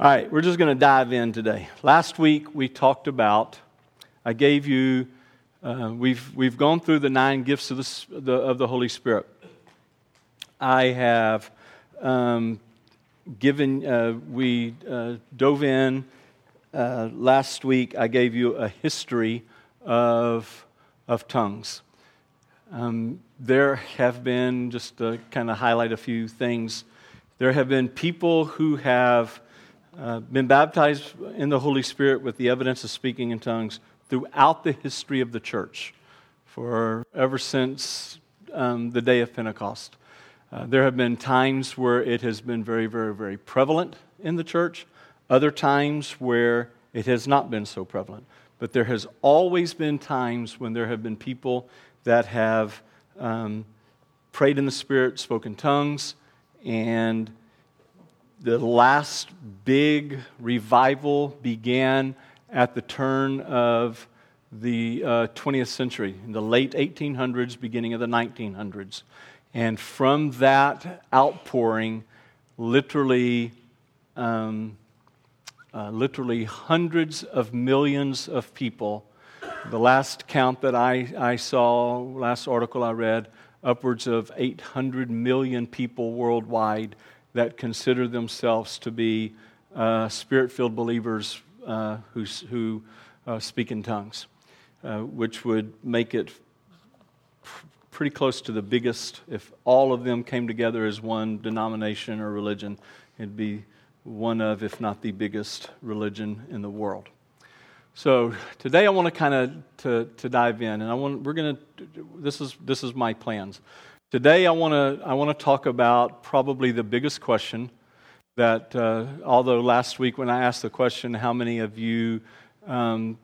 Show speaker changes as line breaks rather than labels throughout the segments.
All right, we're just going to dive in today. Last week we talked about, I gave you, uh, we've, we've gone through the nine gifts of the, the of the Holy Spirit. I have um, given, uh, we uh, dove in uh, last week, I gave you a history of, of tongues. Um, there have been, just to kind of highlight a few things, there have been people who have uh, been baptized in the Holy Spirit with the evidence of speaking in tongues throughout the history of the church, for ever since um, the day of Pentecost. Uh, there have been times where it has been very, very, very prevalent in the church, other times where it has not been so prevalent. But there has always been times when there have been people that have um, prayed in the Spirit, spoken tongues, and the last big revival began at the turn of the uh, 20th century, in the late 1800s, beginning of the 1900s. And from that outpouring, literally, um, uh, literally hundreds of millions of people. The last count that I, I saw, last article I read, upwards of 800 million people worldwide that consider themselves to be uh, spirit filled believers uh, who, who uh, speak in tongues, uh, which would make it pretty close to the biggest. If all of them came together as one denomination or religion, it'd be one of, if not the biggest religion in the world. So today I want to kind of to, to dive in, and I want we're going to this is this is my plans. Today, I want to I want to talk about probably the biggest question that, uh, although last week when I asked the question, how many of you um,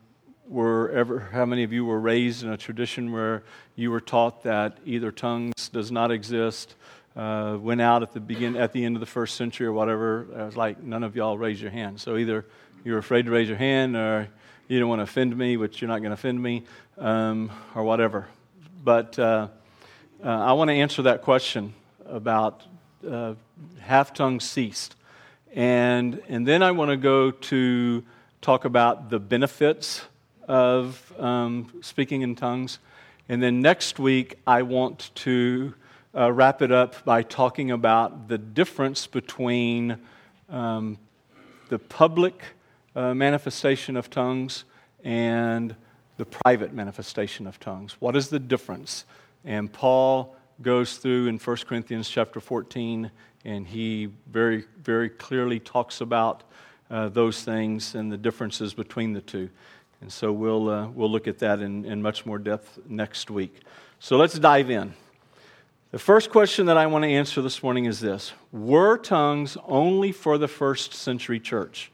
were ever, how many of you were raised in a tradition where you were taught that either tongues does not exist, uh, went out at the begin at the end of the first century or whatever? I was like, none of y'all raise your hand. So either you're afraid to raise your hand, or you don't want to offend me, which you're not going to offend me, um, or whatever. But uh, uh, I want to answer that question about uh, half tongue ceased. And, and then I want to go to talk about the benefits of um, speaking in tongues. And then next week, I want to uh, wrap it up by talking about the difference between um, the public uh, manifestation of tongues and the private manifestation of tongues. What is the difference? And Paul goes through in 1 Corinthians chapter 14, and he very, very clearly talks about uh, those things and the differences between the two. And so we'll, uh, we'll look at that in, in much more depth next week. So let's dive in. The first question that I want to answer this morning is this Were tongues only for the first century church?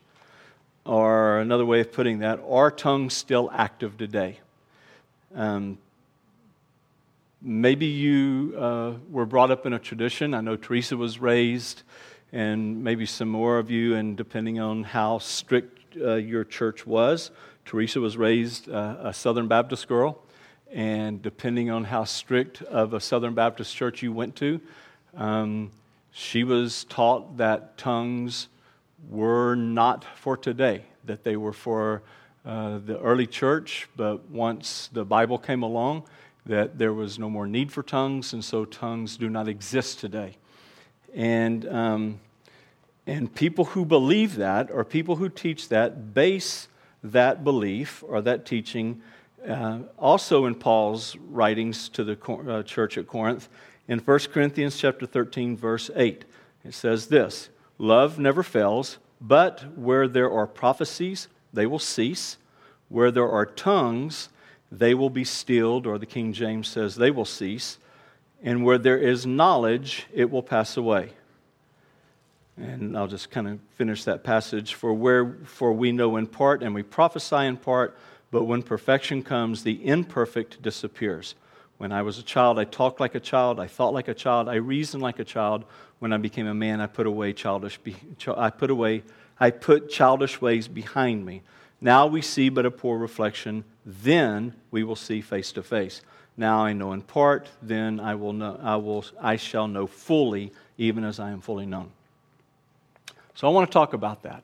Or another way of putting that, are tongues still active today? Um, maybe you uh, were brought up in a tradition. I know Teresa was raised, and maybe some more of you, and depending on how strict uh, your church was, Teresa was raised uh, a Southern Baptist girl. And depending on how strict of a Southern Baptist church you went to, um, she was taught that tongues were not for today, that they were for uh, the early church, but once the Bible came along, that there was no more need for tongues, and so tongues do not exist today. And, um, and people who believe that, or people who teach that, base that belief or that teaching uh, also in Paul's writings to the uh, church at Corinth. In 1 Corinthians chapter 13, verse 8, it says this Love never fails, but where there are prophecies, they will cease. Where there are tongues, they will be stilled, or the King James says, they will cease. And where there is knowledge, it will pass away. And I'll just kind of finish that passage. For where for we know in part and we prophesy in part, but when perfection comes, the imperfect disappears. When I was a child, I talked like a child, I thought like a child, I reasoned like a child. When I became a man, I put away childish I put away I put childish ways behind me. Now we see but a poor reflection, then we will see face to face. Now I know in part, then I will know, I will I shall know fully, even as I am fully known. So I want to talk about that.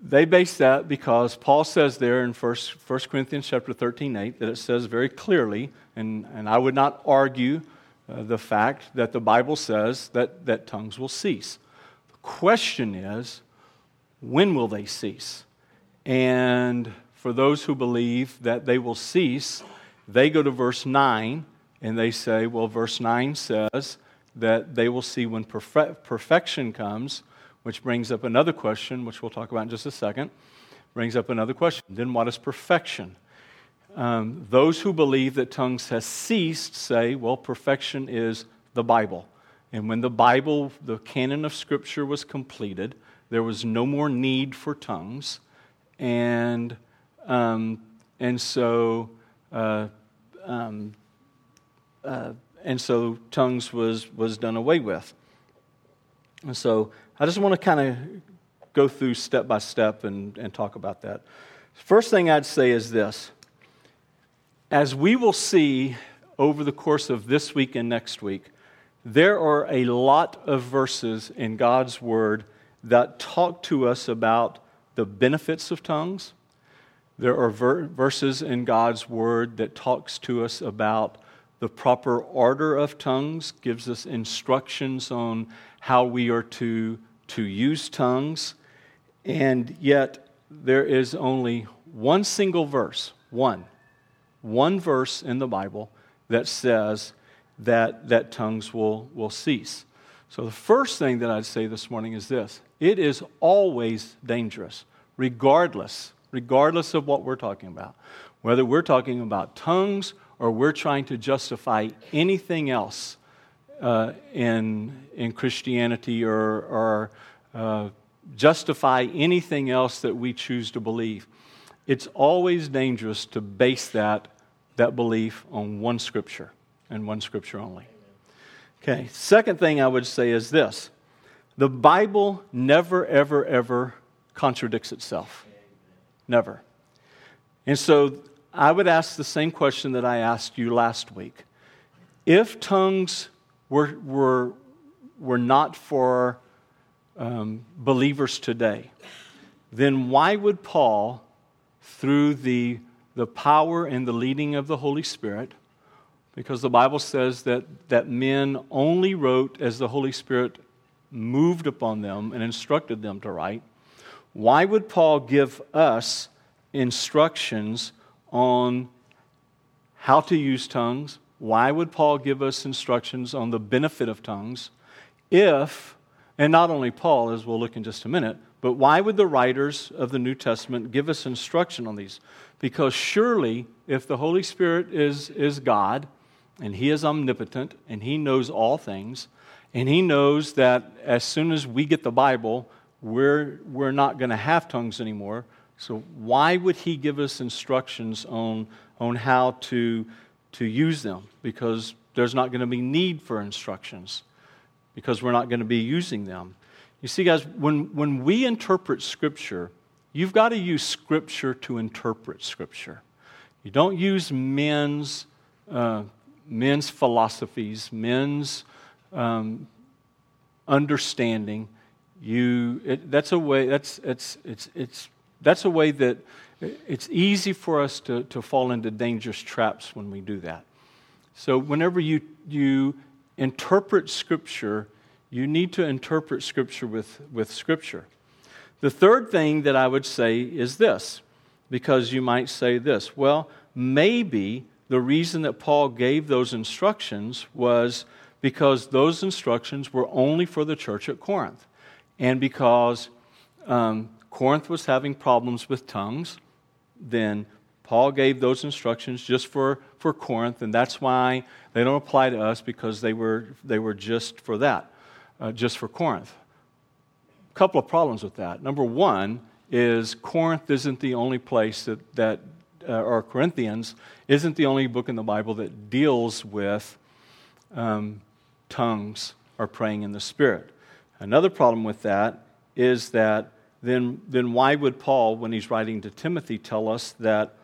they base that because Paul says there in 1, 1 Corinthians chapter 13, 8, that it says very clearly, and, and I would not argue uh, the fact that the Bible says that, that tongues will cease. The question is, when will they cease? And for those who believe that they will cease, they go to verse 9 and they say, well, verse 9 says that they will see when perfe- perfection comes, which brings up another question, which we'll talk about in just a second. Brings up another question. Then what is perfection? Um, those who believe that tongues has ceased say, well, perfection is the Bible. And when the Bible, the canon of Scripture was completed, there was no more need for tongues. And, um, and so, uh, um, uh, and so tongues was, was done away with. And so I just want to kind of go through step by step and, and talk about that. First thing I'd say is this as we will see over the course of this week and next week, there are a lot of verses in God's Word that talk to us about the benefits of tongues. There are ver- verses in God's Word that talks to us about the proper order of tongues, gives us instructions on how we are to, to use tongues. And yet, there is only one single verse, one, one verse in the Bible that says that, that tongues will, will cease. So, the first thing that I'd say this morning is this it is always dangerous, regardless, regardless of what we're talking about. Whether we're talking about tongues or we're trying to justify anything else uh, in, in Christianity or, or uh, justify anything else that we choose to believe. It's always dangerous to base that, that belief on one scripture and one scripture only. Okay, second thing I would say is this the Bible never, ever, ever contradicts itself. Never. And so I would ask the same question that I asked you last week. If tongues were, were, were not for um, believers today, then why would Paul, through the, the power and the leading of the Holy Spirit, because the Bible says that, that men only wrote as the Holy Spirit moved upon them and instructed them to write, why would Paul give us instructions on how to use tongues? Why would Paul give us instructions on the benefit of tongues if, and not only Paul, as we'll look in just a minute, but why would the writers of the New Testament give us instruction on these? Because surely, if the Holy Spirit is, is God, and He is omnipotent, and He knows all things, and He knows that as soon as we get the Bible, we're, we're not going to have tongues anymore. So, why would He give us instructions on, on how to to use them because there's not going to be need for instructions because we're not going to be using them. You see, guys, when, when we interpret Scripture, you've got to use Scripture to interpret Scripture. You don't use men's, uh, men's philosophies, men's um, understanding. You, it, that's a way, that's, it's, it's, it's, that's a way that it's easy for us to, to fall into dangerous traps when we do that. So, whenever you, you interpret Scripture, you need to interpret Scripture with, with Scripture. The third thing that I would say is this, because you might say this well, maybe the reason that Paul gave those instructions was because those instructions were only for the church at Corinth, and because um, Corinth was having problems with tongues then Paul gave those instructions just for, for Corinth, and that's why they don't apply to us because they were, they were just for that, uh, just for Corinth. A couple of problems with that. Number one is Corinth isn't the only place that, that uh, or Corinthians isn't the only book in the Bible that deals with um, tongues or praying in the Spirit. Another problem with that is that then, then why would Paul, when he's writing to Timothy, tell us that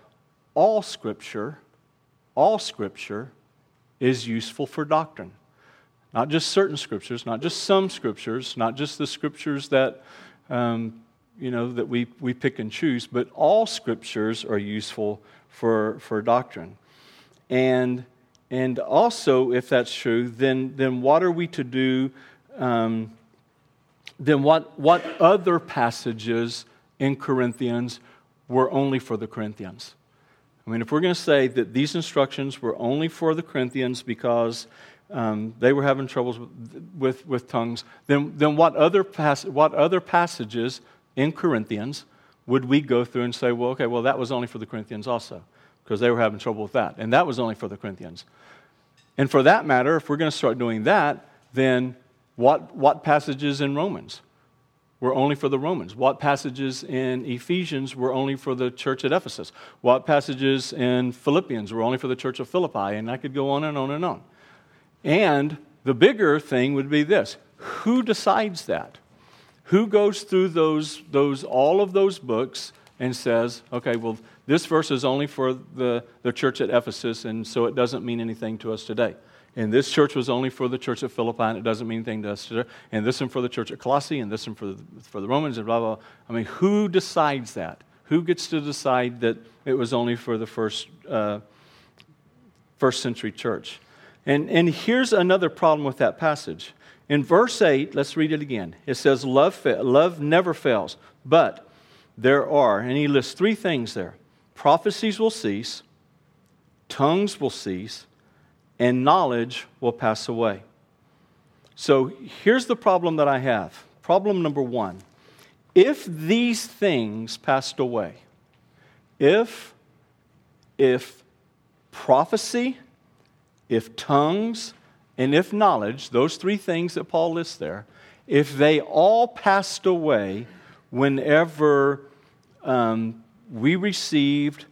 all Scripture, all Scripture is useful for doctrine? Not just certain Scriptures, not just some Scriptures, not just the Scriptures that, um, you know, that we, we pick and choose, but all scriptures are useful for, for doctrine. And, and also, if that's true, then, then what are we to do? Um, then what, what other passages in Corinthians were only for the Corinthians? I mean, if we're going to say that these instructions were only for the Corinthians because um, they were having troubles with, with, with, tongues, then, then what, other pas- what other passages in Corinthians would we go through and say, well, okay, well, that was only for the Corinthians also, because they were having trouble with that. And that was only for the Corinthians. And for that matter, if we're going to start doing that, then what, what passages in Romans were only for the Romans? What passages in Ephesians were only for the church at Ephesus? What passages in Philippians were only for the church of Philippi? And I could go on and on and on. And the bigger thing would be this who decides that? Who goes through those, those, all of those books and says, okay, well, this verse is only for the, the church at Ephesus, and so it doesn't mean anything to us today. And this church was only for the church at Philippi, and it doesn't mean anything to us today. And this one for the church at Colossae, and this one for the, for the Romans, and blah, blah, blah. I mean, who decides that? Who gets to decide that it was only for the first, uh, first century church? And, and here's another problem with that passage. In verse 8, let's read it again. It says, Love, fa- love never fails, but there are, and he lists three things there prophecies will cease, tongues will cease, and knowledge will pass away. So here's the problem that I have. Problem number one if these things passed away, if, if prophecy, if tongues, and if knowledge, those three things that Paul lists there, if they all passed away whenever um, we received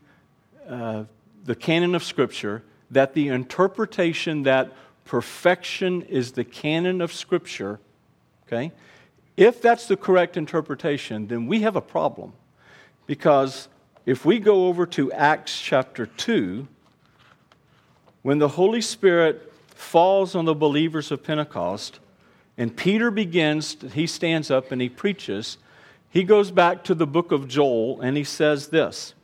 uh, the canon of Scripture, that the interpretation that perfection is the canon of Scripture, okay, if that's the correct interpretation, then we have a problem. Because if we go over to Acts chapter 2, when the Holy Spirit falls on the believers of Pentecost, and Peter begins, he stands up and he preaches. He goes back to the book of Joel and he says this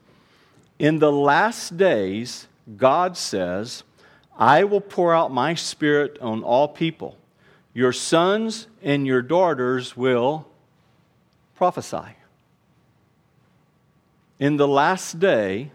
In the last days, God says, I will pour out my spirit on all people. Your sons and your daughters will prophesy. In the last day,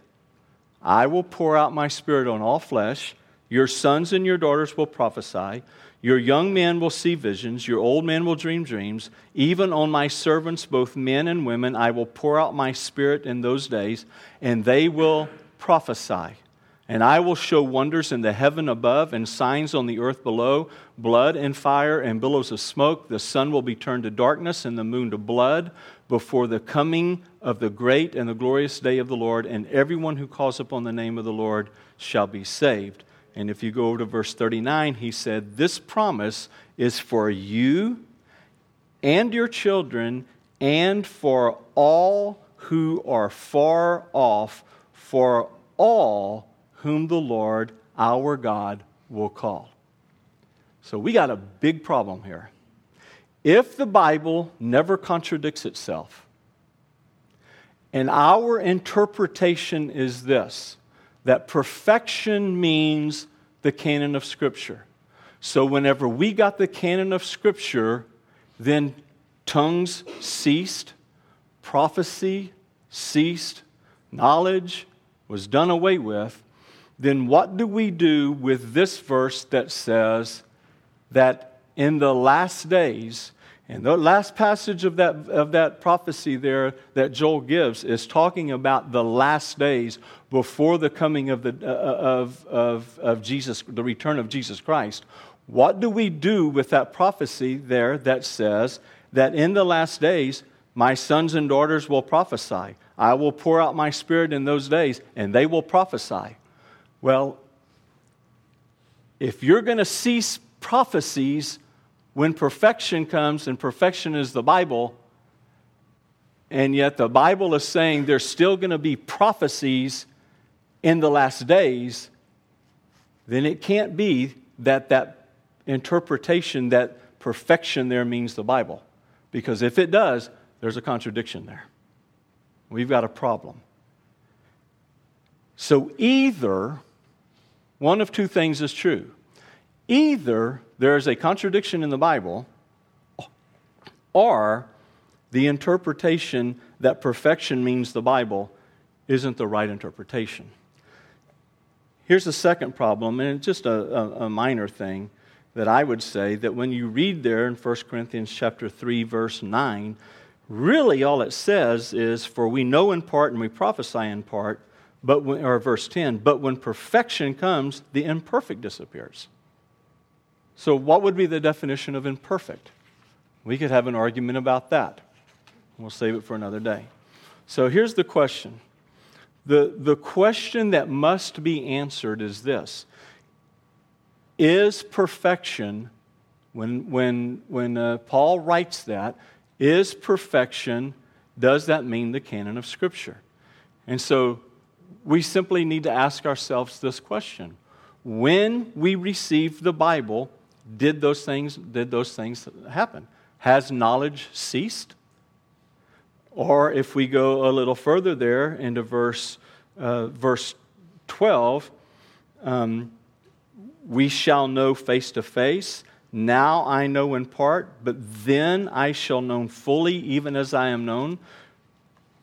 I will pour out my spirit on all flesh. Your sons and your daughters will prophesy. Your young men will see visions. Your old men will dream dreams. Even on my servants, both men and women, I will pour out my spirit in those days, and they will prophesy. And I will show wonders in the heaven above and signs on the earth below blood and fire and billows of smoke. The sun will be turned to darkness and the moon to blood before the coming of the great and the glorious day of the Lord, and everyone who calls upon the name of the Lord shall be saved. And if you go over to verse 39, he said, This promise is for you and your children and for all who are far off, for all whom the Lord our God will call. So we got a big problem here. If the Bible never contradicts itself, and our interpretation is this that perfection means the canon of Scripture. So, whenever we got the canon of Scripture, then tongues ceased, prophecy ceased, knowledge was done away with. Then, what do we do with this verse that says that in the last days, and the last passage of that, of that prophecy there that Joel gives is talking about the last days before the coming of, the, uh, of, of, of Jesus, the return of Jesus Christ. What do we do with that prophecy there that says that in the last days, my sons and daughters will prophesy? I will pour out my spirit in those days, and they will prophesy. Well, if you're going to cease prophecies, when perfection comes, and perfection is the Bible, and yet the Bible is saying there's still going to be prophecies in the last days, then it can't be that that interpretation, that perfection there means the Bible. Because if it does, there's a contradiction there. We've got a problem. So either one of two things is true. Either there is a contradiction in the Bible, or the interpretation that perfection means the Bible isn't the right interpretation. Here's the second problem, and it's just a, a, minor thing that I would say that when you read there in 1 Corinthians chapter 3, verse 9, really all it says is, For we know in part and we prophesy in part, but when, or verse 10, but when perfection comes, the imperfect disappears. So, what would be the definition of imperfect? We could have an argument about that. We'll save it for another day. So, here's the question the, the question that must be answered is this Is perfection, when, when, when uh, Paul writes that, is perfection, does that mean the canon of Scripture? And so we simply need to ask ourselves this question When we received the Bible, did those things, did those things happen? Has knowledge ceased? Or if we go a little further there into verse, uh, verse 12, um, we shall know face to face. Now I know in part, but then I shall know fully, even as I am known.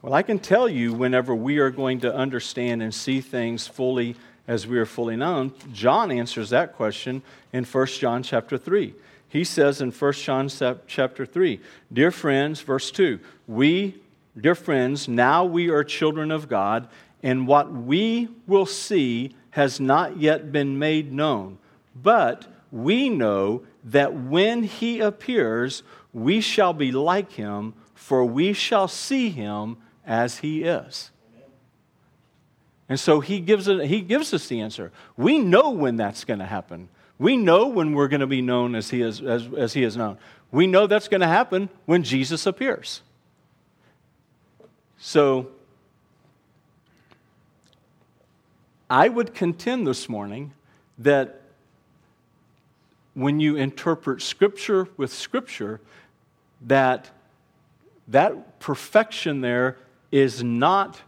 Well, I can tell you whenever we are going to understand and see things fully as we are fully known. John answers that question in 1 John chapter 3. He says in 1 John chapter 3, Dear friends, verse 2, we, dear friends, now we are children of God, and what we will see has not yet been made known. But we know that when he appears, we shall be like him, for we shall see him as he is. And so he gives, it, he gives us the answer. We know when that's going to happen. We know when we're going to be known as he is, as, as he is known. We know that's going to happen when Jesus appears. So I would contend this morning that when you interpret Scripture with Scripture, that that perfection there is not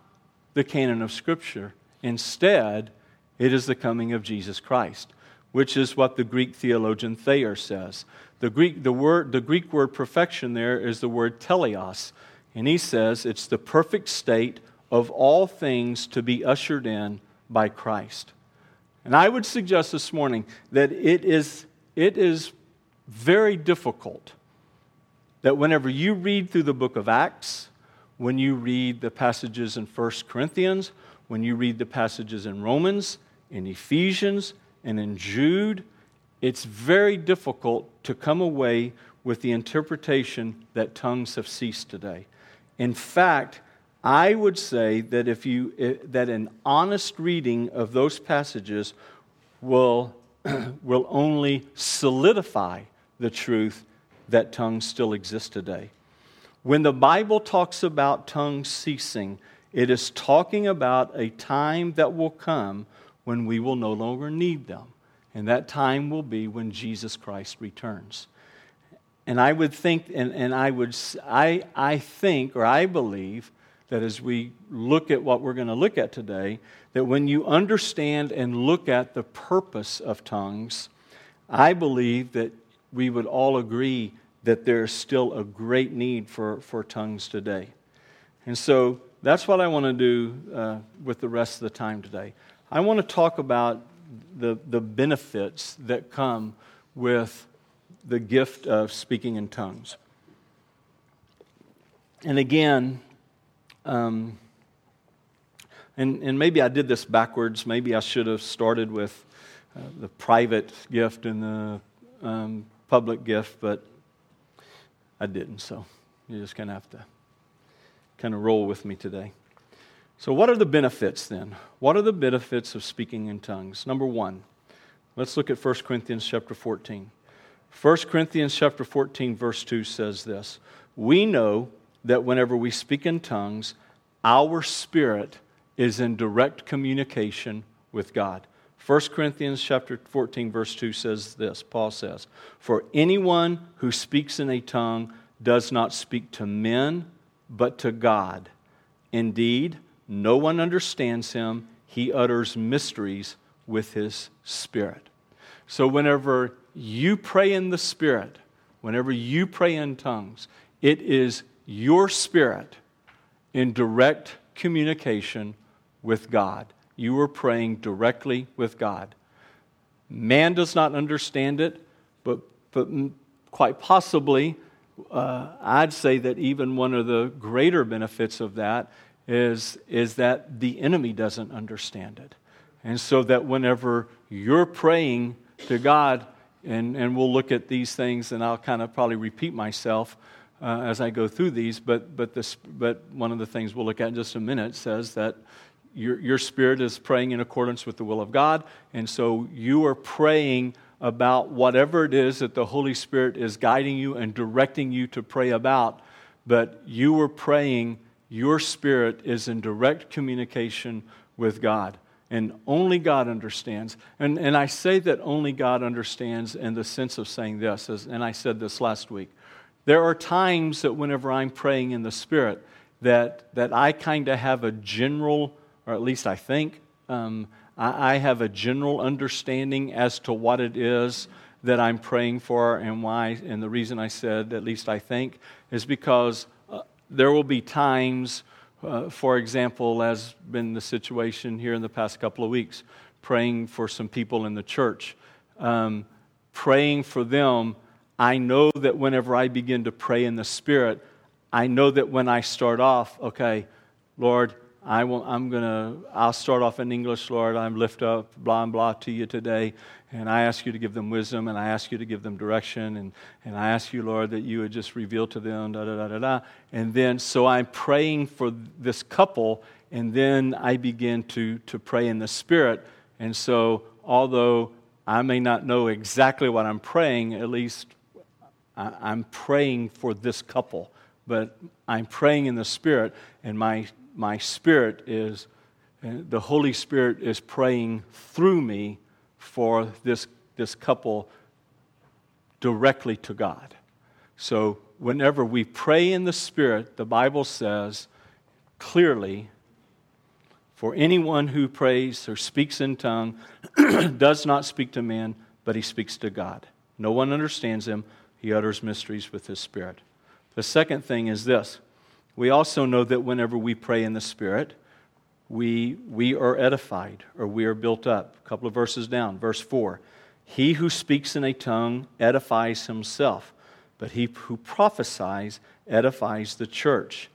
the canon of Scripture. Instead, it is the coming of Jesus Christ, which is what the Greek theologian Thayer says. The Greek, the, word, the Greek word perfection there is the word teleos, and he says it's the perfect state of all things to be ushered in by Christ. And I would suggest this morning that it is, it is very difficult that whenever you read through the book of Acts, when you read the passages in 1 Corinthians, when you read the passages in Romans, in Ephesians, and in Jude, it's very difficult to come away with the interpretation that tongues have ceased today. In fact, I would say that if you eh, that an honest reading of those passages will will only solidify the truth that tongues still exist today. When the Bible talks about tongues ceasing, it is talking about a time that will come when we will no longer need them. And that time will be when Jesus Christ returns. And I would think, and, and I would, I, I think, or I believe, that as we look at what we're going to look at today, that when you understand and look at the purpose of tongues, I believe that we would all agree that there's still a great need for, for tongues today. And so that's what I want to do uh, with the rest of the time today. I want to talk about the, the benefits that come with the gift of speaking in tongues. And again, um, and, and maybe I did this backwards. Maybe I should have started with uh, the private gift and the um, public gift, but I didn't. So you're just kind of have to kind of roll with me today. So, what are the benefits then? What are the benefits of speaking in tongues? Number one, let's look at 1 Corinthians chapter 14. 1 Corinthians chapter 14, verse 2 says this We know that whenever we speak in tongues, our spirit is in direct communication with God. 1 Corinthians chapter 14 verse 2 says this. Paul says, "For anyone who speaks in a tongue does not speak to men, but to God. Indeed, no one understands him. He utters mysteries with his spirit. So, whenever you pray in the spirit, whenever you pray in tongues, it is your spirit in direct communication with God. You are praying directly with God. Man does not understand it, but, but quite possibly, uh, I'd say that even one of the greater benefits of that is, is that the enemy doesn't understand it. And so that whenever you're praying to God, and, and we'll look at these things, and I'll kind of probably repeat myself uh, as I go through these, but, but, this, but one of the things we'll look at in just a minute says that your, your spirit is praying in accordance with the will of God, and so you are praying about whatever it is that the Holy Spirit is guiding you and directing you to pray about, but you are praying, your spirit is in direct communication with God. And only God understands. And, and I say that only God understands in the sense of saying this, as, and I said this last week. There are times that whenever I'm praying in the Spirit, that, that I kind of have a general, or at least I think, um, I, I have a general understanding as to what it is that I'm praying for and why. And the reason I said, at least I think, is because uh, there will be times, uh, for example, as been the situation here in the past couple of weeks, praying for some people in the church, um, praying for them. I know that whenever I begin to pray in the Spirit, I know that when I start off, okay, Lord, I will, I'm going to, I'll start off in English, Lord. I lift up blah and blah to you today. And I ask you to give them wisdom and I ask you to give them direction. And, and I ask you, Lord, that you would just reveal to them, da da da da da. And then, so I'm praying for this couple. And then I begin to, to pray in the Spirit. And so, although I may not know exactly what I'm praying, at least I'm praying for this couple. But I'm praying in the Spirit, and my my spirit is, uh, the Holy Spirit is praying through me for this, this couple directly to God. So, whenever we pray in the Spirit, the Bible says clearly for anyone who prays or speaks in tongue does not speak to men, but he speaks to God. No one understands him. He utters mysteries with his spirit. The second thing is this we also know that whenever we pray in the Spirit, we, we are edified or we are built up. A couple of verses down, verse 4. He who speaks in a tongue edifies himself, but he who prophesies edifies the church.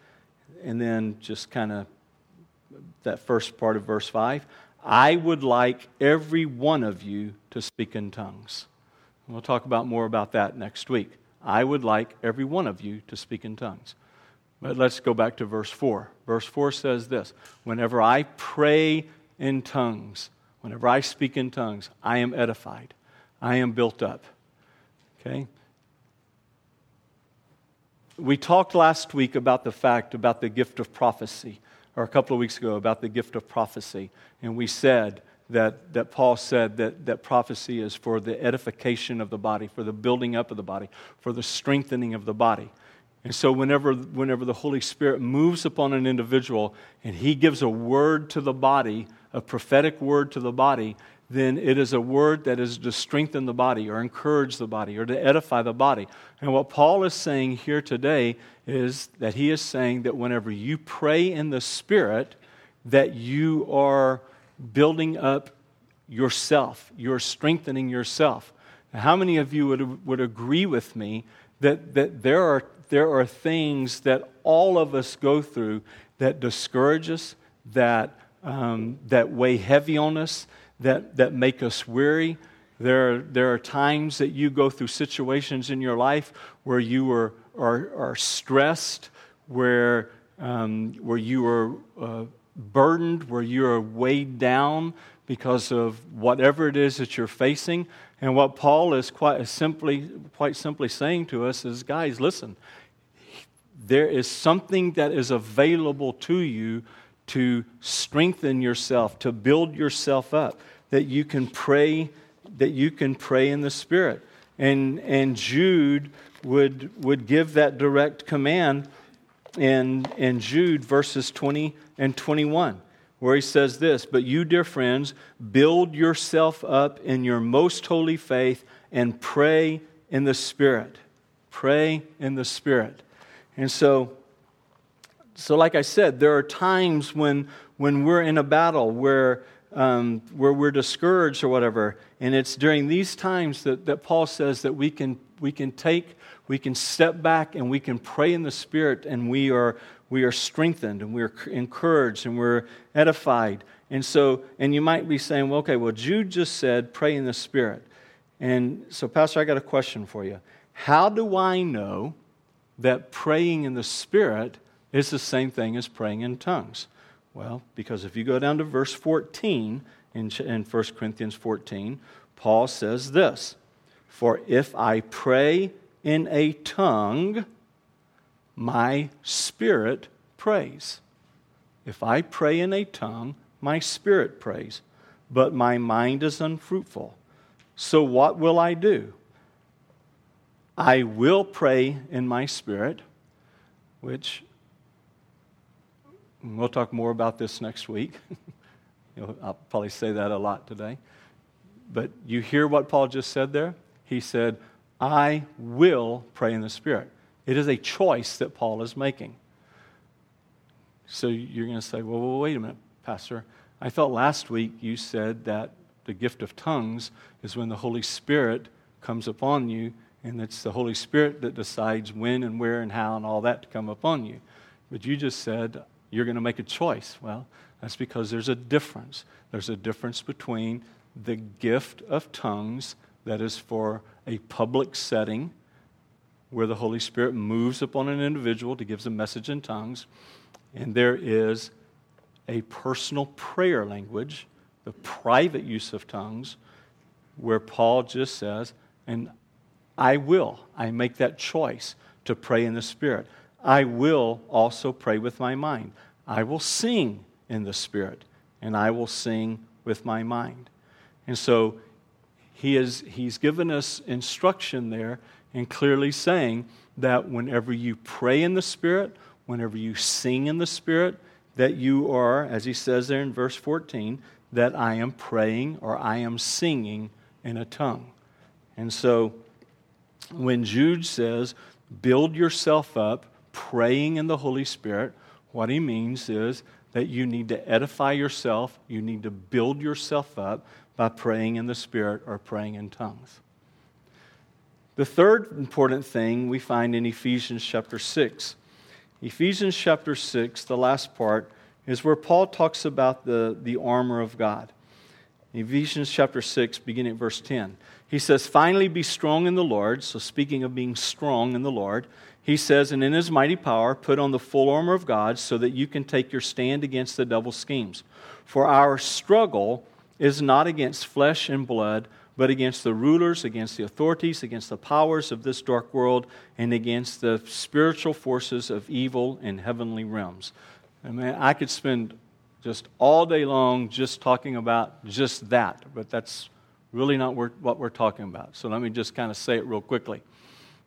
And then just kind of that first part of verse 5 I would like every one of you to speak in tongues. We'll talk about more about that next week. I would like every one of you to speak in tongues. But let's go back to verse 4. Verse 4 says this Whenever I pray in tongues, whenever I speak in tongues, I am edified, I am built up. Okay? We talked last week about the fact about the gift of prophecy, or a couple of weeks ago about the gift of prophecy. And we said that, that Paul said that, that prophecy is for the edification of the body, for the building up of the body, for the strengthening of the body. And so, whenever, whenever the Holy Spirit moves upon an individual and he gives a word to the body, a prophetic word to the body, then it is a word that is to strengthen the body or encourage the body or to edify the body. And what Paul is saying here today is that he is saying that whenever you pray in the Spirit, that you are building up yourself, you're strengthening yourself. Now, how many of you would, would agree with me that, that there are there are things that all of us go through that discourage us, that, um, that weigh heavy on us, that, that make us weary. There, there are times that you go through situations in your life where you are, are, are stressed, where, um, where you are uh, burdened, where you are weighed down because of whatever it is that you're facing. And what Paul is quite simply, quite simply saying to us is, guys, listen, there is something that is available to you to strengthen yourself, to build yourself up, that you can pray, that you can pray in the Spirit. And, and Jude would, would give that direct command in, in Jude, verses 20 and 21, where he says this But you, dear friends, build yourself up in your most holy faith and pray in the Spirit. Pray in the Spirit. And so, so like I said, there are times when, when we're in a battle where, um, where we're discouraged or whatever. And it's during these times that, that Paul says that we can, we can take, we can step back and we can pray in the Spirit and we are, we are strengthened and we're encouraged and we're edified. And so, and you might be saying, well, okay, well, Jude just said pray in the Spirit. And so, Pastor, I got a question for you. How do I know that praying in the Spirit is the same thing as praying in tongues? Well, because if you go down to verse 14 in, in 1 Corinthians 14, Paul says this For if I pray in a tongue, my spirit prays. If I pray in a tongue, my spirit prays, but my mind is unfruitful. So what will I do? I will pray in my spirit, which we'll talk more about this next week. I'll probably say that a lot today. But you hear what Paul just said there? He said, I will pray in the Spirit. It is a choice that Paul is making. So you're going to say, well, well, wait a minute, Pastor. I thought last week you said that the gift of tongues is when the Holy Spirit comes upon you, and it's the Holy Spirit that decides when and where and how and all that to come upon you. But you just said you're going to make a choice. Well, that's because there's a difference. There's a difference between the gift of tongues that is for a public setting where the Holy Spirit moves upon an individual to give a message in tongues, and there is a personal prayer language, the private use of tongues, where Paul just says, and I will, I make that choice to pray in the Spirit. I will also pray with my mind. I will sing in the Spirit, and I will sing with my mind. And so he is, he's given us instruction there and clearly saying that whenever you pray in the Spirit, whenever you sing in the Spirit, that you are, as he says there in verse 14, that I am praying or I am singing in a tongue. And so when Jude says, build yourself up praying in the Holy Spirit, what he means is that you need to edify yourself, you need to build yourself up by praying in the Spirit or praying in tongues. The third important thing we find in Ephesians chapter 6. Ephesians chapter 6, the last part, is where Paul talks about the, the armor of God. Ephesians chapter 6, beginning at verse 10. He says, Finally be strong in the Lord. So, speaking of being strong in the Lord, he says, And in his mighty power, put on the full armor of God so that you can take your stand against the devil's schemes. For our struggle is not against flesh and blood, but against the rulers, against the authorities, against the powers of this dark world, and against the spiritual forces of evil in heavenly realms. I mean, I could spend just all day long just talking about just that, but that's really not what we're talking about. So let me just kind of say it real quickly.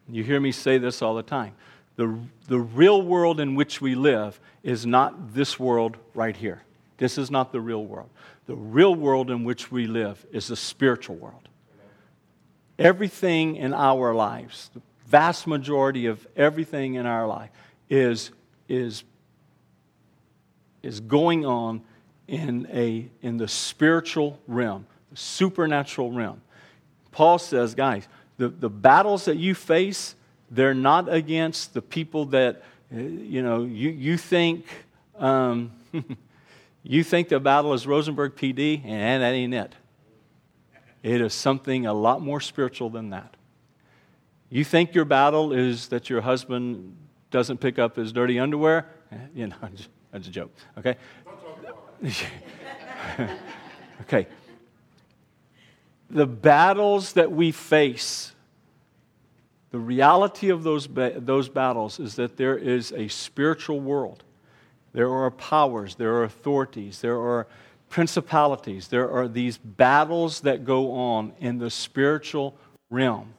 You hear me say this all the time. The, the real world in which we live is not this world right here. This is not the real world. The real world in which we live is the spiritual world. Everything in our lives, the vast majority of everything in our life, is, is, is going on in, a, in the spiritual realm, the supernatural realm. Paul says, guys, the, the battles that you face, they're not against the people that, uh, you know, you, you think, um, you think the battle is Rosenberg PD, and that ain't it. It is something a lot more spiritual than that. You think your battle is that your husband doesn't pick up his dirty underwear? You know, that's a joke, okay? okay the battles that we face, the reality of those, ba- those battles is that there is a spiritual world. There are powers, there are authorities, there are principalities, there are these battles that go on in the spiritual realm.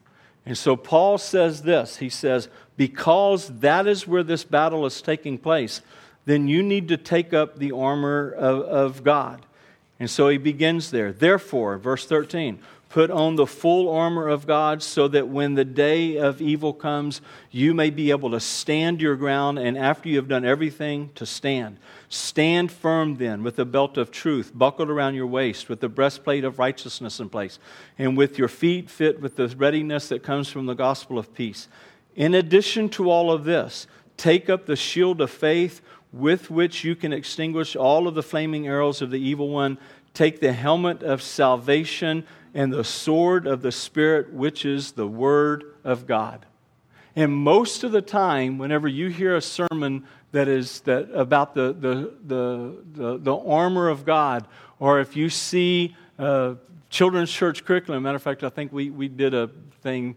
And so Paul says this He says, Because that is where this battle is taking place, then you need to take up the armor of, of God. And so he begins there. Therefore, verse 13, Put on the full armor of God so that when the day of evil comes, you may be able to stand your ground, and after you have done everything, to stand. Stand firm then with the belt of truth buckled around your waist, with the breastplate of righteousness in place, and with your feet fit with the readiness that comes from the gospel of peace. In addition to all of this, take up the shield of faith with which you can extinguish all of the flaming arrows of the evil one. Take the helmet of salvation and the sword of the Spirit, which is the Word of God. And most of the time, whenever you hear a sermon that is that about the, the, the, the, the armor of God, or if you see uh, children's church curriculum, matter of fact, I think we, we did a thing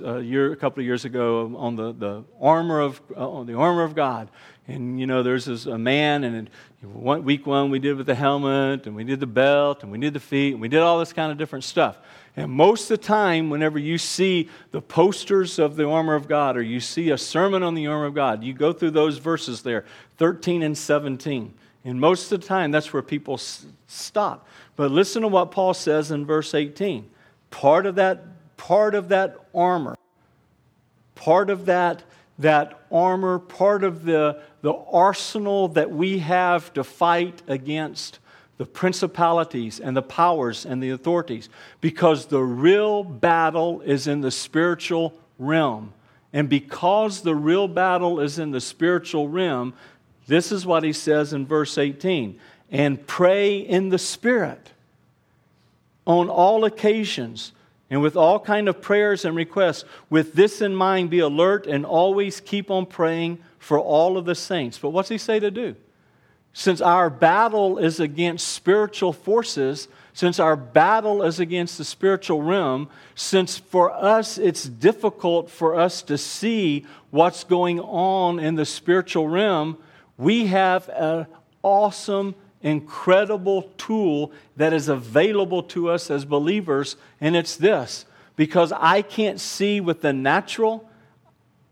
a, uh, year, a couple of years ago on the, the armor of uh, on the armor of God. And you know, there's this, a man, and one, week one we did with the helmet, and we did the belt, and we did the feet, and we did all this kind of different stuff. And most of the time, whenever you see the posters of the armor of God, or you see a sermon on the armor of God, you go through those verses there, 13 and 17. And most of the time, that's where people s- stop. But listen to what Paul says in verse 18. Part of that, part of that armor, part of that that armor, part of the, the arsenal that we have to fight against the principalities and the powers and the authorities because the real battle is in the spiritual realm. And because the real battle is in the spiritual realm, this is what he says in verse 18 and pray in the Spirit on all occasions and with all kind of prayers and requests with this in mind be alert and always keep on praying for all of the saints. But what's he say to do? Since our battle is against spiritual forces since our battle is against the spiritual realm since for us it's difficult for us to see what's going on in the spiritual realm we have an awesome incredible tool that is available to us as believers, and it's this because I can't see with the natural,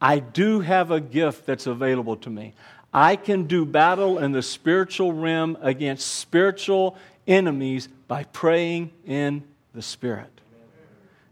I do have a gift that's available to me. I can do battle in the spiritual realm against spiritual enemies by praying in the Spirit.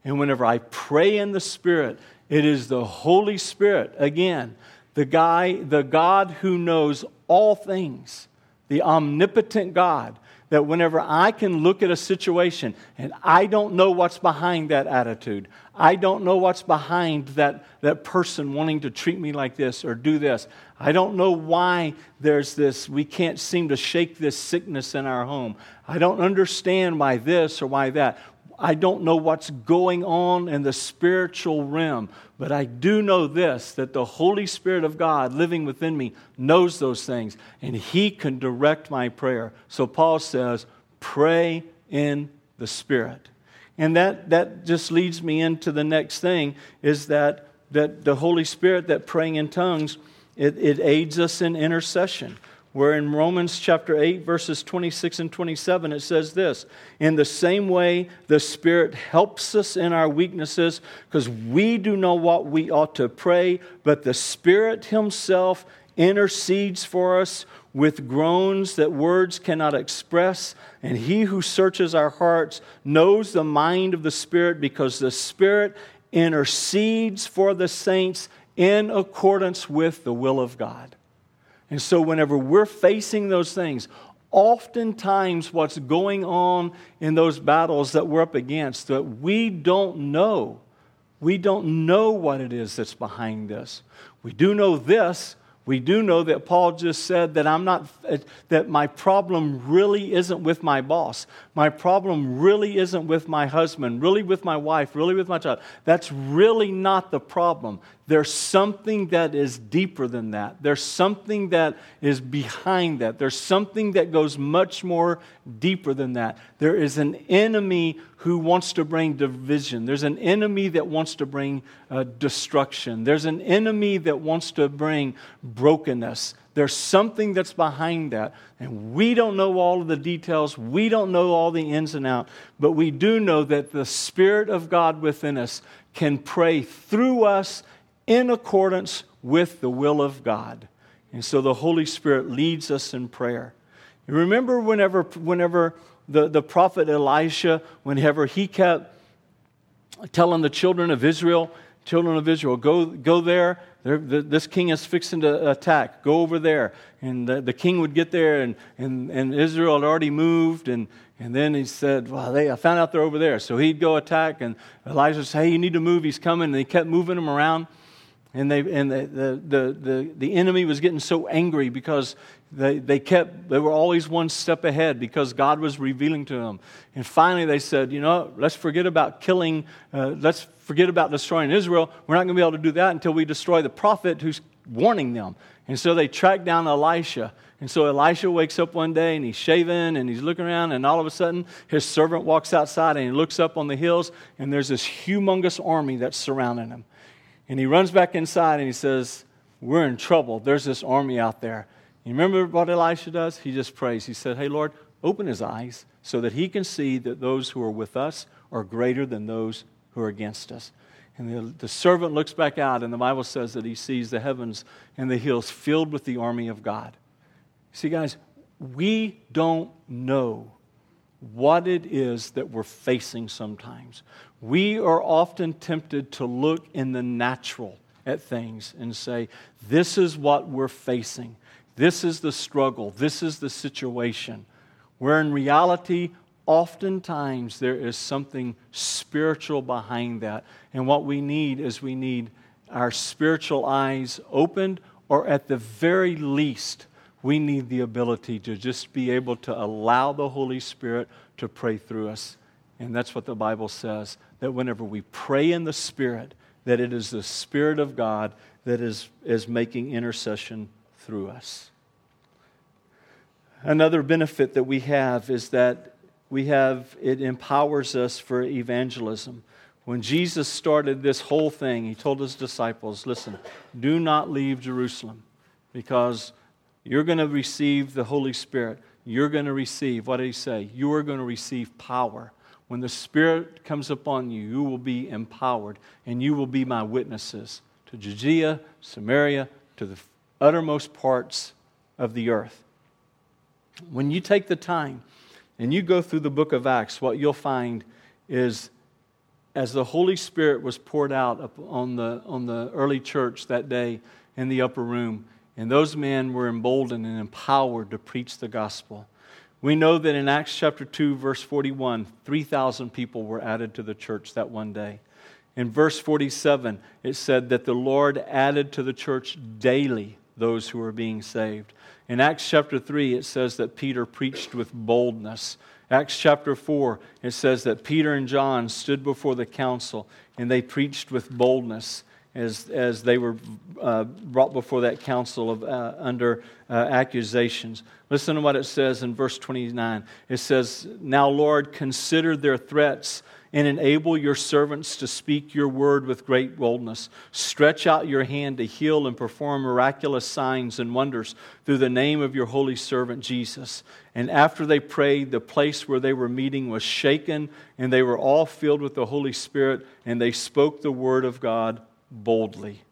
And whenever I pray in the Spirit, it is the Holy Spirit, again, the guy, the God who knows all things the omnipotent God, that whenever I can look at a situation and I don't know what's behind that attitude, I don't know what's behind that, that person wanting to treat me like this or do this, I don't know why there's this, we can't seem to shake this sickness in our home. I don't understand why this or why that. I don't know what's going on in the spiritual realm, but I do know this that the Holy Spirit of God living within me knows those things, and He can direct my prayer. So Paul says, pray in the Spirit. And that, that just leads me into the next thing is that, that the Holy Spirit, that praying in tongues, it, it aids us in intercession where in Romans chapter 8, verses 26 and 27, it says this In the same way, the Spirit helps us in our weaknesses because we do know what we ought to pray, but the Spirit Himself intercedes for us with groans that words cannot express. And He who searches our hearts knows the mind of the Spirit because the Spirit intercedes for the saints in accordance with the will of God. And so, whenever we're facing those things, oftentimes what's going on in those battles that we're up against that we don't know, we don't know what it is that's behind this. We do know this we do know that Paul just said that I'm not uh, that my problem really isn't with my boss. My problem really isn't with my husband, really with my wife, really with my child. That's really not the problem. There's something that is deeper than that. There's something that is behind that. There's something that goes much more deeper than that. There is an enemy who wants to bring division. There's an enemy that wants to bring uh, destruction. There's an enemy that wants to bring brokenness. There's something that's behind that. And we don't know all of the details. We don't know all the ins and outs. But we do know that the Spirit of God within us can pray through us in accordance with the will of God. And so the Holy Spirit leads us in prayer. You remember whenever, whenever the, the prophet Elisha, whenever he kept telling the children of Israel, children of Israel, go, go there. The, this king is fixing to attack. Go over there. And the, the, king would get there, and, and, and Israel had already moved. And, and then he said, Well, they, I found out they're over there. So he'd go attack. And Elijah said, Hey, you need to move. He's coming. And he kept moving them around. And, they, and the, the, the, the, enemy was getting so angry because they, they kept, they were always one step ahead because God was revealing to them. And finally they said, you know, let's forget about killing, uh, let's forget about destroying Israel. We're not going to be able to do that until we destroy the prophet who's warning them. And so they tracked down Elisha. And so Elisha wakes up one day and he's shaving and he's looking around, and all of a sudden his servant walks outside and he looks up on the hills, and there's this humongous army that's surrounding him. And he runs back inside and he says, We're in trouble. There's this army out there. You remember what Elisha does? He just prays. He said, Hey, Lord, open his eyes so that he can see that those who are with us are greater than those who are against us. And the, the servant looks back out, and the Bible says that he sees the heavens and the hills filled with the army of God. See, guys, we don't know what it is that we're facing sometimes. We are often tempted to look in the natural at things and say, This is what we're facing. This is the struggle. This is the situation. Where in reality, oftentimes there is something spiritual behind that. And what we need is we need our spiritual eyes opened, or at the very least, we need the ability to just be able to allow the Holy Spirit to pray through us. And that's what the Bible says that whenever we pray in the Spirit, that it is the Spirit of God that is, is making intercession through us. Another benefit that we have is that we have it empowers us for evangelism. When Jesus started this whole thing, he told his disciples, listen, do not leave Jerusalem because you're going to receive the Holy Spirit. You're going to receive, what did he say? You are going to receive power when the Spirit comes upon you, you will be empowered and you will be my witnesses to Judea, Samaria, to the uttermost parts of the earth. When you take the time and you go through the book of Acts, what you'll find is as the Holy Spirit was poured out on the, on the early church that day in the upper room, and those men were emboldened and empowered to preach the gospel. We know that in Acts chapter 2, verse 41, 3,000 people were added to the church that one day. In verse 47, it said that the Lord added to the church daily those who are being saved. In Acts chapter 3, it says that Peter preached with boldness. Acts chapter 4, it says that Peter and John stood before the council and they preached with boldness as, as they were uh, brought before that council of, uh, under uh, accusations. Listen to what it says in verse 29. It says, Now, Lord, consider their threats and enable your servants to speak your word with great boldness. Stretch out your hand to heal and perform miraculous signs and wonders through the name of your holy servant Jesus. And after they prayed, the place where they were meeting was shaken, and they were all filled with the Holy Spirit, and they spoke the word of God boldly.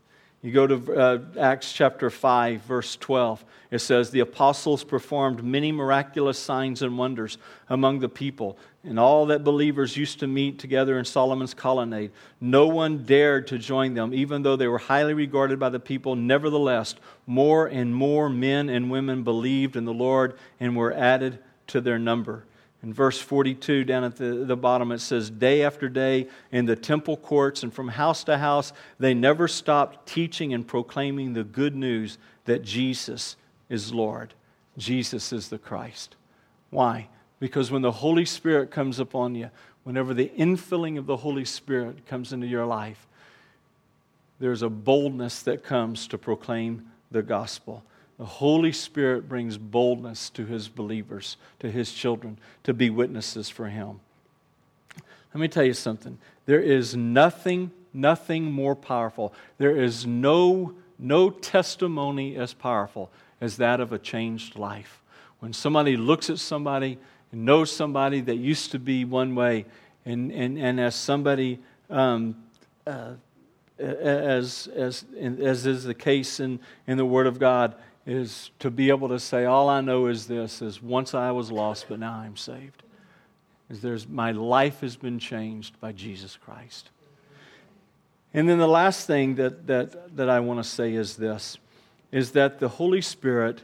You go to uh, Acts chapter 5, verse 12. It says, The apostles performed many miraculous signs and wonders among the people, and all that believers used to meet together in Solomon's colonnade. No one dared to join them, even though they were highly regarded by the people. Nevertheless, more and more men and women believed in the Lord and were added to their number. In verse 42, down at the, the bottom, it says, Day after day in the temple courts and from house to house, they never stopped teaching and proclaiming the good news that Jesus is Lord. Jesus is the Christ. Why? Because when the Holy Spirit comes upon you, whenever the infilling of the Holy Spirit comes into your life, there's a boldness that comes to proclaim the gospel. The Holy Spirit brings boldness to his believers, to his children, to be witnesses for him. Let me tell you something. There is nothing, nothing more powerful. There is no, no testimony as powerful as that of a changed life. When somebody looks at somebody and knows somebody that used to be one way, and, and, and as somebody, um, uh, as, as, as is the case in, in the Word of God, is to be able to say, All I know is this is once I was lost, but now I'm saved. Is there's my life has been changed by Jesus Christ. And then the last thing that, that, that I want to say is this is that the Holy Spirit,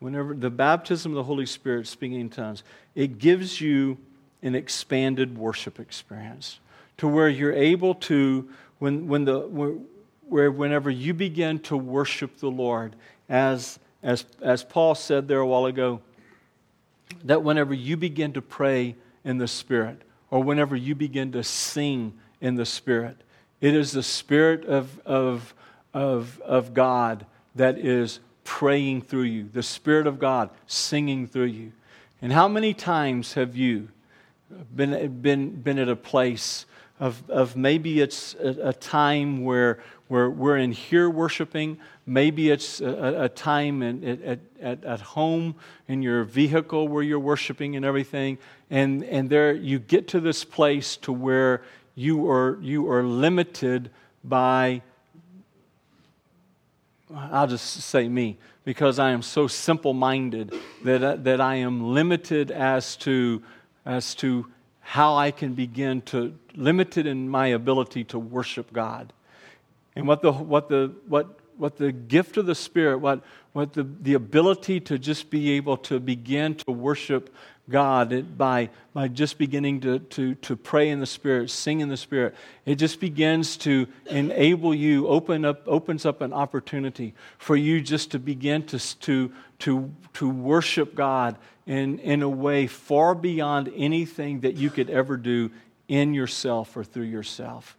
whenever the baptism of the Holy Spirit, speaking in tongues, it gives you an expanded worship experience to where you're able to, when, when the, where whenever you begin to worship the Lord, as, as, as Paul said there a while ago, that whenever you begin to pray in the Spirit, or whenever you begin to sing in the Spirit, it is the Spirit of, of, of, of God that is praying through you, the Spirit of God singing through you. And how many times have you been, been, been at a place of, of maybe it's a, a time where, where we're in here worshiping, maybe it's a, a time in, at, at, at home in your vehicle where you're worshiping and everything, and, and there you get to this place to where you are, you are limited by I'll just say me, because I am so simple minded that, uh, that I am limited as to, as to how I can begin to, limited in my ability to worship God. And what the, what the, what, what the gift of the Spirit, what, what the, the ability to just be able to begin to worship God by, by just beginning to, to, to pray in the Spirit, sing in the Spirit. It just begins to enable you, open up, opens up an opportunity for you just to begin to, to, to, to worship God in, in a way far beyond anything that you could ever do in yourself or through yourself.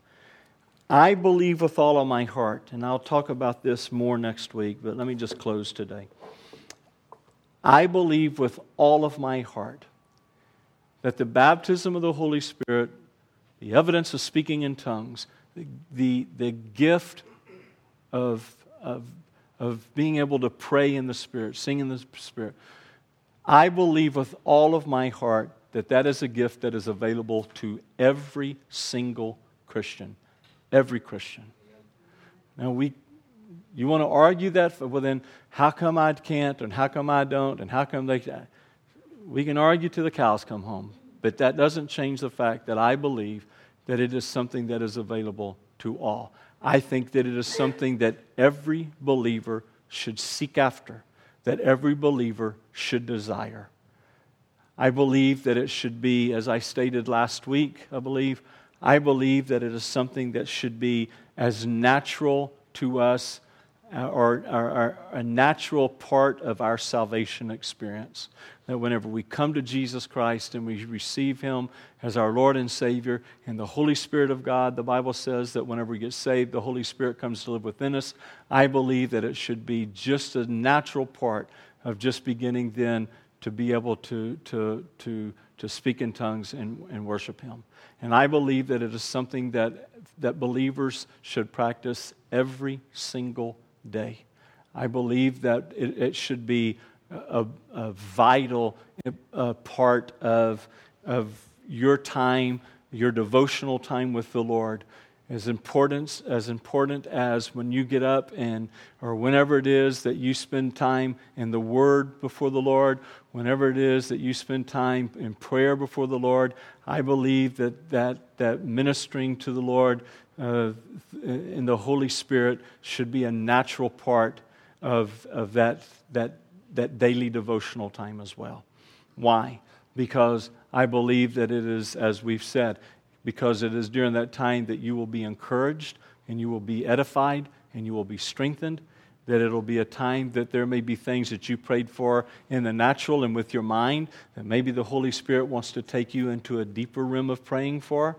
I believe with all of my heart, and I'll talk about this more next week, but let me just close today. I believe with all of my heart that the baptism of the Holy Spirit, the evidence of speaking in tongues, the, the, the gift of, of, of being able to pray in the Spirit, sing in the Spirit, I believe with all of my heart that that is a gift that is available to every single Christian. Every Christian. Now, we, you want to argue that? Well, then, how come I can't, and how come I don't, and how come they. We can argue till the cows come home, but that doesn't change the fact that I believe that it is something that is available to all. I think that it is something that every believer should seek after, that every believer should desire. I believe that it should be, as I stated last week, I believe, I believe that it is something that should be as natural to us Uh, or, or, or, a natural part of our salvation experience. That whenever we come to Jesus Christ and we receive Him as our Lord and Savior and the Holy Spirit of God, the Bible says that whenever we get saved, the Holy Spirit comes to live within us. I believe that it should be just a natural part of just beginning then to be able to, to, to, to speak in tongues and, and worship Him. And I believe that it is something that, that believers should practice every single day. I believe that it, it should be a, a vital a part of, of your time, your devotional time with the Lord. As important, as important as when you get up and, or whenever it is that you spend time in the Word before the Lord, whenever it is that you spend time in prayer before the Lord, I believe that, that, that ministering to the Lord uh, in the Holy Spirit should be a natural part of, of that, that, that daily devotional time as well. Why? Because I believe that it is, as we've said, because it is during that time that you will be encouraged and you will be edified and you will be strengthened. That it'll be a time that there may be things that you prayed for in the natural and with your mind, that maybe the Holy Spirit wants to take you into a deeper realm of praying for.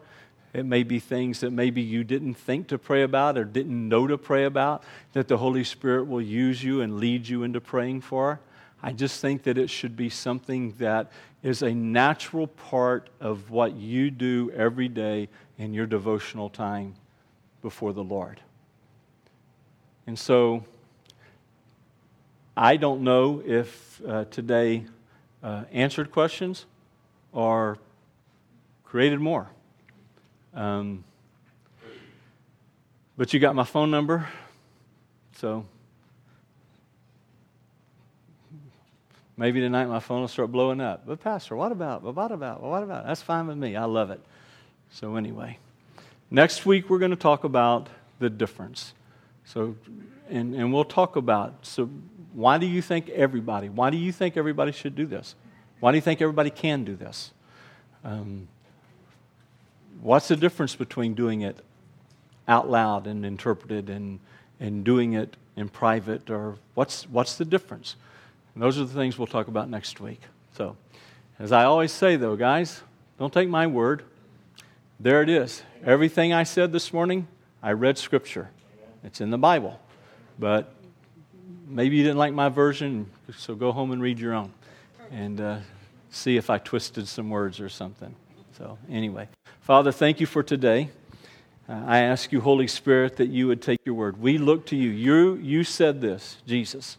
It may be things that maybe you didn't think to pray about or didn't know to pray about, that the Holy Spirit will use you and lead you into praying for. I just think that it should be something that is a natural part of what you do every day in your devotional time before the Lord. And so, I don't know if uh, today uh, answered questions or created more. Um, but you got my phone number, so maybe tonight my phone will start blowing up. But, Pastor, what about? What about? What about? That's fine with me. I love it. So, anyway, next week we're going to talk about the difference. So, and, and we'll talk about so why do you think everybody, why do you think everybody should do this? Why do you think everybody can do this? Um, what's the difference between doing it out loud and interpreted and, and doing it in private? Or what's, what's the difference? And those are the things we'll talk about next week. So, as I always say, though, guys, don't take my word. There it is. Everything I said this morning, I read Scripture. It's in the Bible. But maybe you didn't like my version, so go home and read your own and uh, see if I twisted some words or something. So, anyway, Father, thank you for today. Uh, I ask you, Holy Spirit, that you would take your word. We look to you. You, you said this, Jesus.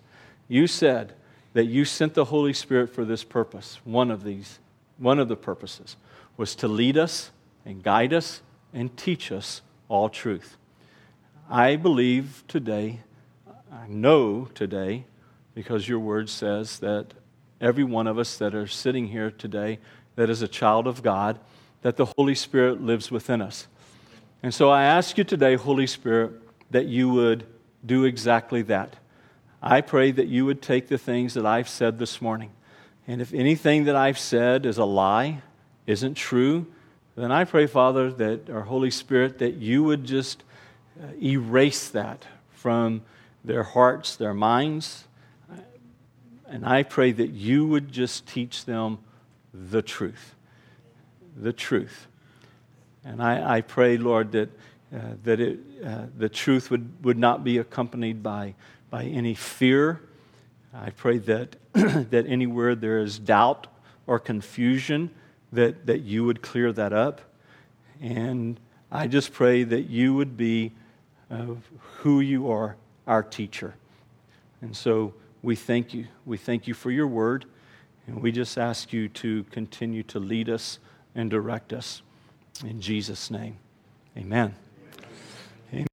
You said that you sent the Holy Spirit for this purpose. One of these, one of the purposes was to lead us and guide us and teach us all truth. I believe today, I know today, because your word says that every one of us that are sitting here today that is a child of God, that the Holy Spirit lives within us. And so I ask you today, Holy Spirit, that you would do exactly that. I pray that you would take the things that I've said this morning. And if anything that I've said is a lie, isn't true, then I pray, Father, that our Holy Spirit, that you would just uh, erase that from their hearts, their minds. And I pray that you would just teach them the truth. The truth. And I, I pray, Lord, that, uh, that it, uh, the truth would, would not be accompanied by, by any fear. I pray that, that anywhere there is doubt or confusion, that, that you would clear that up. And I just pray that you would be uh, who you are, our teacher. And so we thank you. We thank you for your word. And we just ask you to continue to lead us and direct us. In Jesus' name, amen.